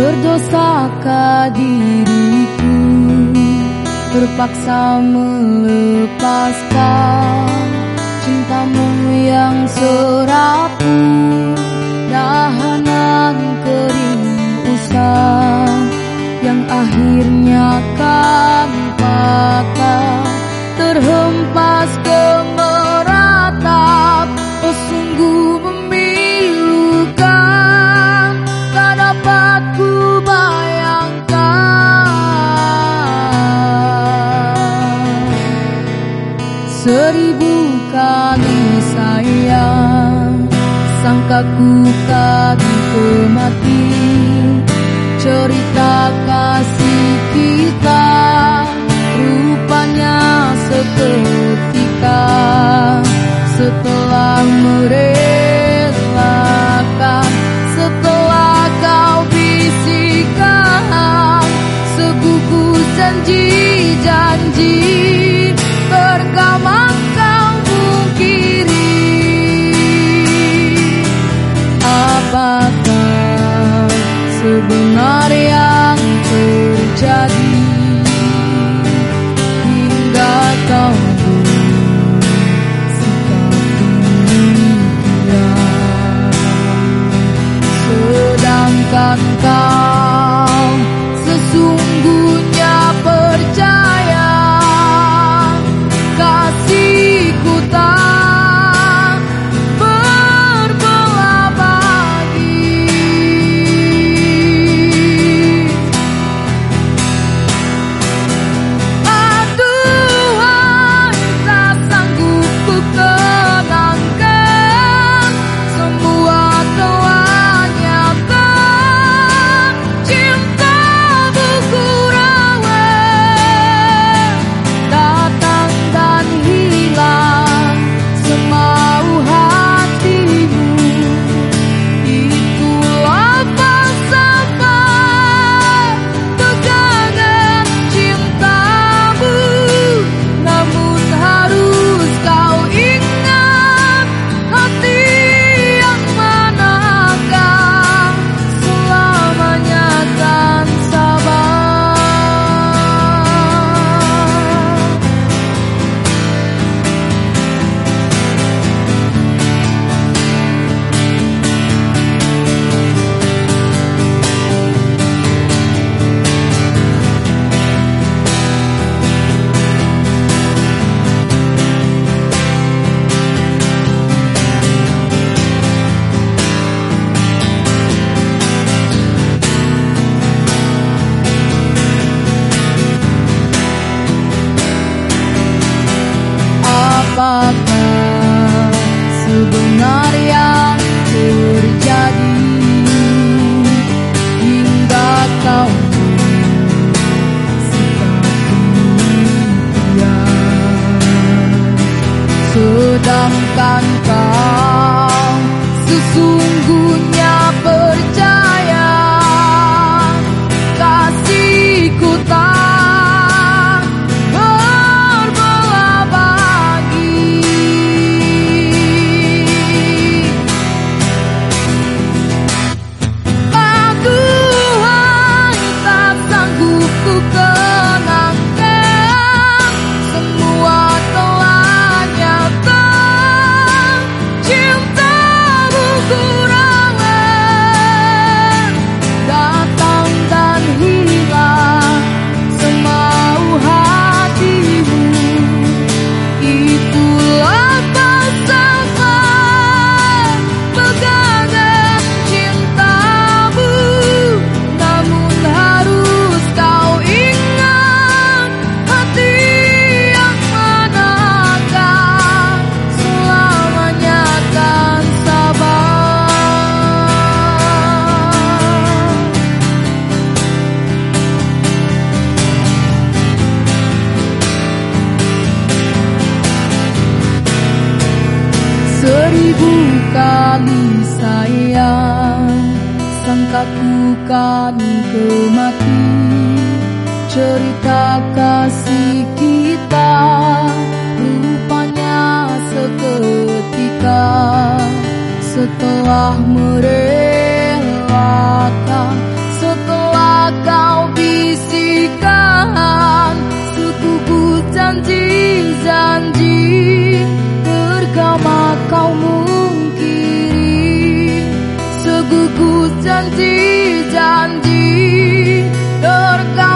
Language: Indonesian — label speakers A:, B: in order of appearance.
A: Berdosakah diriku? Terpaksa melepaskan Aku bayangkan. Seribu kali sayang Sangka ku kami mati Cerita kasih kita Rupanya sekelas janji-janji bergama kau pungkiri apakah sebenarnya yang terjadi? Hingga kau Sedangkan kau kali sayang Sangka ku kemati Cerita kasih kita Rupanya seketika Setelahmu janji-janji terkait